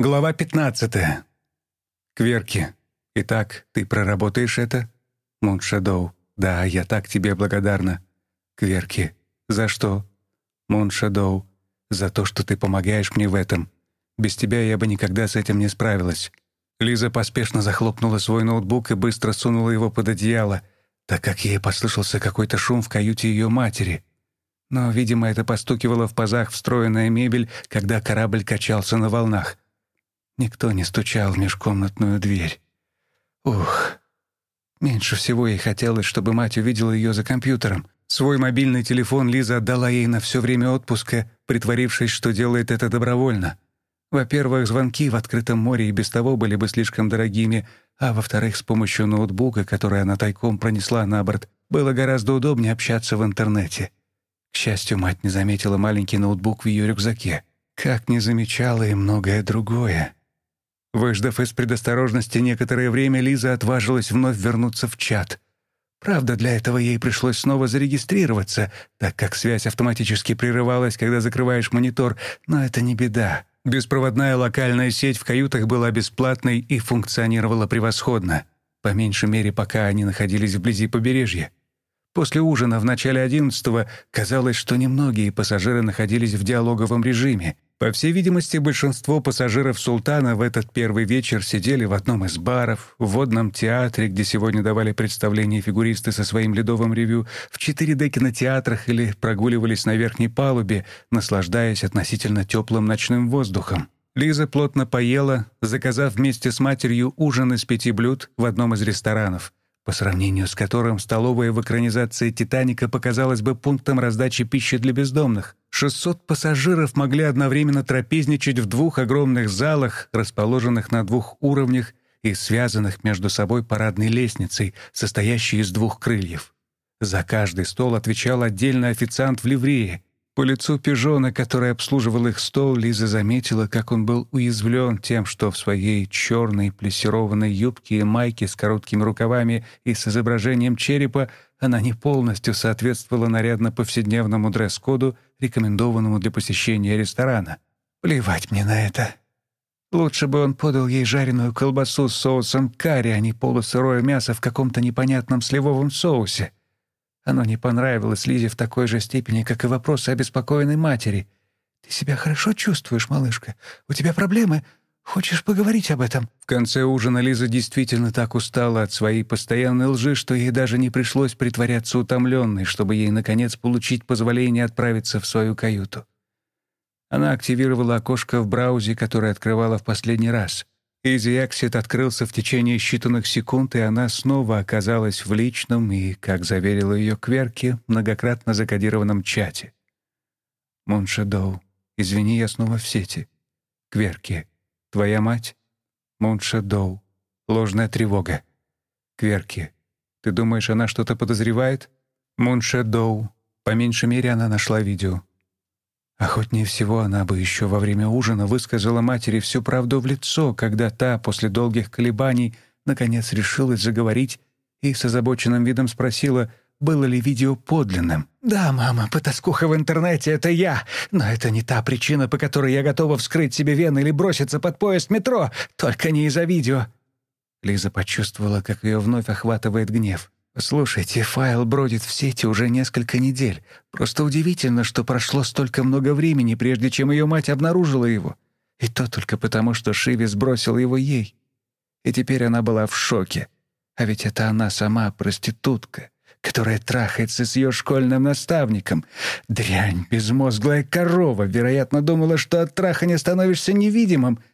Глава 15. Кверки. Итак, ты проработаешь это? Муншадоу. Да, я так тебе благодарна. Кверки. За что? Муншадоу. За то, что ты помогаешь мне в этом. Без тебя я бы никогда с этим не справилась. Лиза поспешно захлопнула свой ноутбук и быстро сунула его под одеяло, так как ей послышался какой-то шум в каюте ее матери. Но, видимо, это постукивало в пазах встроенная мебель, когда корабль качался на волнах. Никто не стучал в межкомнатную дверь. Ух. Меньше всего ей хотелось, чтобы мать увидела ее за компьютером. Свой мобильный телефон Лиза отдала ей на все время отпуска, притворившись, что делает это добровольно. Во-первых, звонки в открытом море и без того были бы слишком дорогими, а во-вторых, с помощью ноутбука, который она тайком пронесла на борт, было гораздо удобнее общаться в интернете. К счастью, мать не заметила маленький ноутбук в ее рюкзаке. Как не замечала и многое другое. Выждав из предосторожности некоторое время, Лиза отважилась вновь вернуться в чат. Правда, для этого ей пришлось снова зарегистрироваться, так как связь автоматически прерывалась, когда закрываешь монитор, но это не беда. Беспроводная локальная сеть в каютах была бесплатной и функционировала превосходно, по меньшей мере, пока они находились вблизи побережья. После ужина в начале одиннадцатого казалось, что немногие пассажиры находились в диалоговом режиме — по всей видимости, большинство пассажиров «Султана» в этот первый вечер сидели в одном из баров, в водном театре, где сегодня давали представление фигуристы со своим ледовым ревю, в 4D-кинотеатрах или прогуливались на верхней палубе, наслаждаясь относительно теплым ночным воздухом. Лиза плотно поела, заказав вместе с матерью ужин из пяти блюд в одном из ресторанов по сравнению с которым столовая в экранизации «Титаника» показалась бы пунктом раздачи пищи для бездомных. 600 пассажиров могли одновременно трапезничать в двух огромных залах, расположенных на двух уровнях и связанных между собой парадной лестницей, состоящей из двух крыльев. За каждый стол отвечал отдельный официант в ливрее, по лицу пижона, который обслуживал их стол, Лиза заметила, как он был уязвлен тем, что в своей черной плессированной юбке и майке с короткими рукавами и с изображением черепа она не полностью соответствовала нарядно-повседневному дресс-коду, рекомендованному для посещения ресторана. «Плевать мне на это. Лучше бы он подал ей жареную колбасу с соусом карри, а не полусырое мясо в каком-то непонятном сливовом соусе». Оно не понравилось Лизе в такой же степени, как и вопросы обеспокоенной матери. «Ты себя хорошо чувствуешь, малышка? У тебя проблемы? Хочешь поговорить об этом?» В конце ужина Лиза действительно так устала от своей постоянной лжи, что ей даже не пришлось притворяться утомленной, чтобы ей, наконец, получить позволение отправиться в свою каюту. Она активировала окошко в браузе, которое открывала в последний раз. Изи Эксит открылся в течение считанных секунд, и она снова оказалась в личном и, как заверила ее Кверки, многократно закодированном чате. «Муншедоу, извини, я снова в сети. Кверки, твоя мать? Муншедоу, ложная тревога. Кверки, ты думаешь, она что-то подозревает? Муншедоу, по меньшей мере, она нашла видео. Охотнее всего она бы еще во время ужина высказала матери всю правду в лицо, когда та, после долгих колебаний, наконец решилась заговорить и с озабоченным видом спросила, было ли видео подлинным. «Да, мама, потаскуха в интернете — это я, но это не та причина, по которой я готова вскрыть себе вены или броситься под поезд метро, только не из-за видео». Лиза почувствовала, как ее вновь охватывает гнев. «Слушайте, файл бродит в сети уже несколько недель. Просто удивительно, что прошло столько много времени, прежде чем ее мать обнаружила его. И то только потому, что Шиви сбросил его ей. И теперь она была в шоке. А ведь это она сама проститутка, которая трахается с ее школьным наставником. Дрянь, безмозглая корова, вероятно, думала, что от трахания становишься невидимым —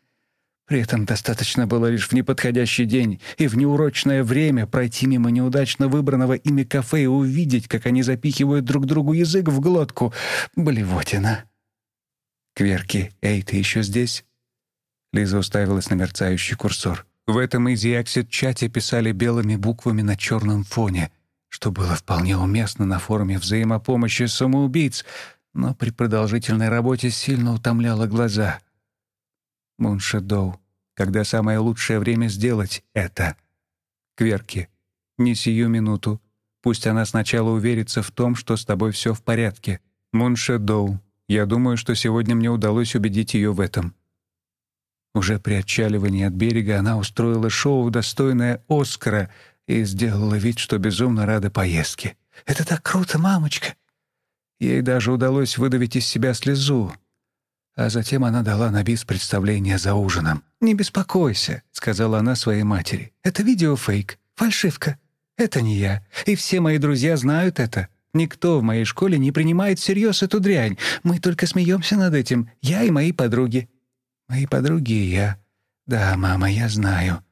при этом достаточно было лишь в неподходящий день и в неурочное время пройти мимо неудачно выбранного ими кафе и увидеть, как они запихивают друг другу язык в глотку. Блевотина. «Кверки, эй, ты еще здесь?» Лиза уставилась на мерцающий курсор. В этом Easy Exit чате писали белыми буквами на черном фоне, что было вполне уместно на форуме взаимопомощи самоубийц, но при продолжительной работе сильно утомляло глаза — Муншедоу, когда самое лучшее время сделать это. Кверки, не сию минуту. Пусть она сначала уверится в том, что с тобой все в порядке. Муншедоу, я думаю, что сегодня мне удалось убедить ее в этом. Уже при отчаливании от берега она устроила шоу, достойное Оскара, и сделала вид, что безумно рада поездке. «Это так круто, мамочка!» Ей даже удалось выдавить из себя слезу. А затем она дала на бис представление за ужином. «Не беспокойся», — сказала она своей матери. «Это видеофейк, фальшивка. Это не я. И все мои друзья знают это. Никто в моей школе не принимает всерьез эту дрянь. Мы только смеемся над этим, я и мои подруги». «Мои подруги и я. Да, мама, я знаю.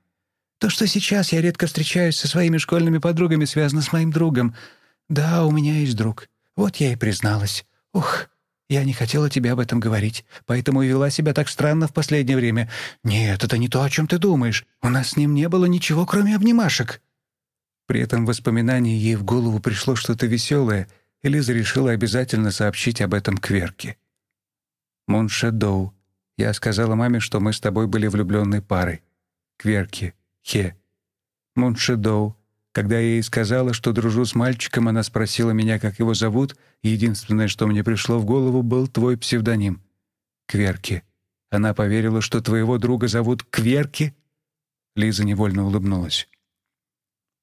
То, что сейчас я редко встречаюсь со своими школьными подругами, связано с моим другом. Да, у меня есть друг. Вот я и призналась. Ух, я не хотела тебе об этом говорить, поэтому и вела себя так странно в последнее время. Нет, это не то, о чем ты думаешь. У нас с ним не было ничего, кроме обнимашек». При этом воспоминании ей в голову пришло что-то веселое, и Лиза решила обязательно сообщить об этом Кверке. «Моншедоу, я сказала маме, что мы с тобой были влюбленной парой. Кверки, Хе. Моншедоу, когда я ей сказала, что дружу с мальчиком, она спросила меня, как его зовут, и единственное, что мне пришло в голову, был твой псевдоним. Кверки. Она поверила, что твоего друга зовут Кверки?» Лиза невольно улыбнулась.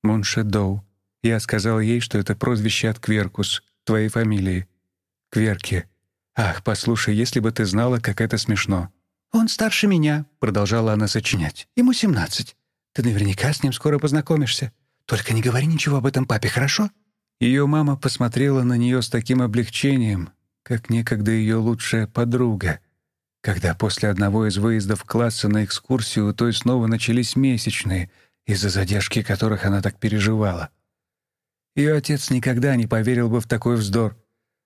«Моншедоу. Я сказал ей, что это прозвище от Кверкус, твоей фамилии. Кверки. Ах, послушай, если бы ты знала, как это смешно». «Он старше меня», — продолжала она сочинять. «Ему семнадцать. Ты наверняка с ним скоро познакомишься. Только не говори ничего об этом папе, хорошо?» Ее мама посмотрела на нее с таким облегчением, как некогда ее лучшая подруга, когда после одного из выездов класса на экскурсию то и снова начались месячные — из-за задержки которых она так переживала. Ее отец никогда не поверил бы в такой вздор.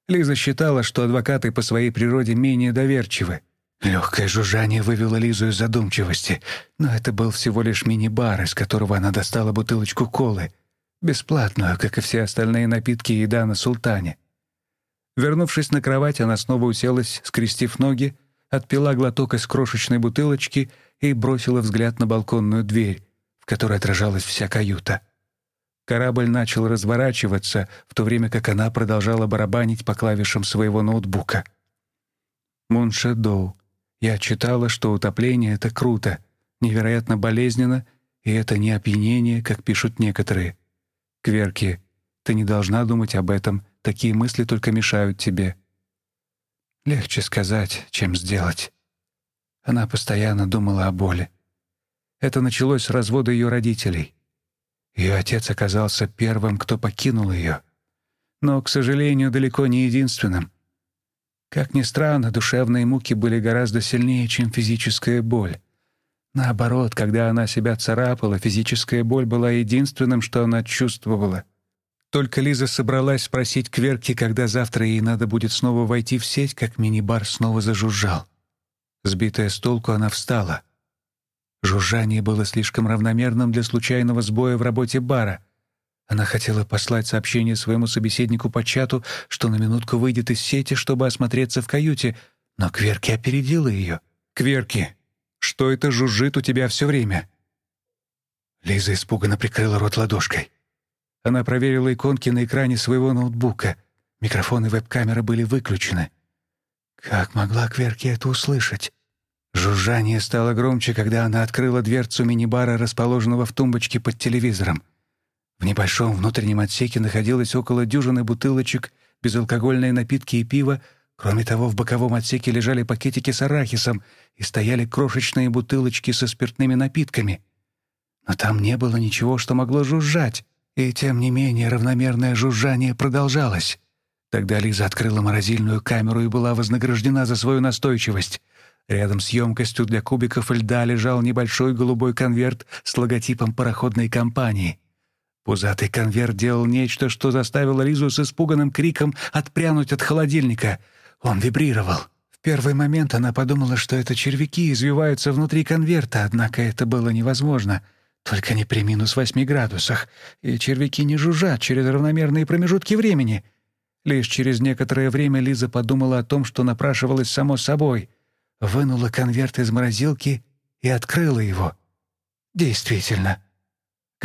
Лиза считала, что адвокаты по своей природе менее доверчивы. Легкое жужжание вывело Лизу из задумчивости, но это был всего лишь мини-бар, из которого она достала бутылочку колы, бесплатную, как и все остальные напитки и еда на султане. Вернувшись на кровать, она снова уселась, скрестив ноги, отпила глоток из крошечной бутылочки и бросила взгляд на балконную дверь, в которой отражалась вся каюта. Корабль начал разворачиваться, в то время как она продолжала барабанить по клавишам своего ноутбука. Муншедоу. Я читала, что утопление — это круто, невероятно болезненно, и это не опьянение, как пишут некоторые. Кверки, ты не должна думать об этом, такие мысли только мешают тебе. Легче сказать, чем сделать. Она постоянно думала о боли. Это началось с развода ее родителей. Ее отец оказался первым, кто покинул ее. Но, к сожалению, далеко не единственным. Как ни странно, душевные муки были гораздо сильнее, чем физическая боль. Наоборот, когда она себя царапала, физическая боль была единственным, что она чувствовала. Только Лиза собралась спросить Кверки, когда завтра ей надо будет снова войти в сеть, как мини-бар снова зажужжал. Сбитая с толку, она встала — Жужжание было слишком равномерным для случайного сбоя в работе бара. Она хотела послать сообщение своему собеседнику по чату, что на минутку выйдет из сети, чтобы осмотреться в каюте, но Кверки опередила ее. «Кверки, что это жужжит у тебя все время?» Лиза испуганно прикрыла рот ладошкой. Она проверила иконки на экране своего ноутбука. Микрофон и веб-камера были выключены. Как могла Кверки это услышать? Жужжание стало громче, когда она открыла дверцу мини-бара, расположенного в тумбочке под телевизором. В небольшом внутреннем отсеке находилось около дюжины бутылочек, безалкогольные напитки и пиво. Кроме того, в боковом отсеке лежали пакетики с арахисом и стояли крошечные бутылочки со спиртными напитками. Но там не было ничего, что могло жужжать, и тем не менее равномерное жужжание продолжалось. Тогда Лиза открыла морозильную камеру и была вознаграждена за свою настойчивость — Рядом с емкостью для кубиков льда лежал небольшой голубой конверт с логотипом пароходной компании. Пузатый конверт делал нечто, что заставило Лизу с испуганным криком отпрянуть от холодильника. Он вибрировал. В первый момент она подумала, что это червяки извиваются внутри конверта, однако это было невозможно. Только не при минус восьми градусах. И червяки не жужжат через равномерные промежутки времени. Лишь через некоторое время Лиза подумала о том, что напрашивалось само собой — вынула конверт из морозилки и открыла его. Действительно.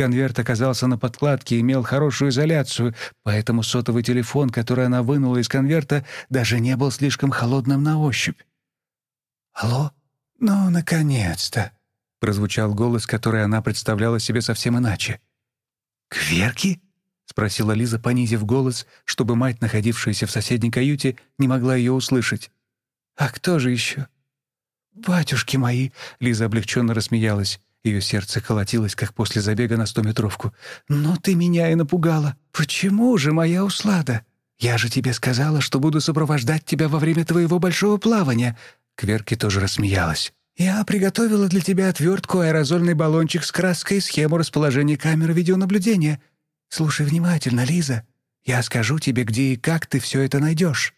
Конверт оказался на подкладке и имел хорошую изоляцию, поэтому сотовый телефон, который она вынула из конверта, даже не был слишком холодным на ощупь. «Алло? «Ну, наконец-то!» — прозвучал голос, который она представляла себе совсем иначе. «Кверки?» — спросила Лиза, понизив голос, чтобы мать, находившаяся в соседней каюте, не могла ее услышать. «А кто же еще?» «Батюшки мои!» — Лиза облегченно рассмеялась. Ее сердце колотилось, как после забега на стометровку. «Но ты меня и напугала. Почему же, моя услада? Я же тебе сказала, что буду сопровождать тебя во время твоего большого плавания». Кверки тоже рассмеялась. «Я приготовила для тебя отвертку, аэрозольный баллончик с краской и схему расположения камеры видеонаблюдения. Слушай внимательно, Лиза. Я скажу тебе, где и как ты все это найдешь».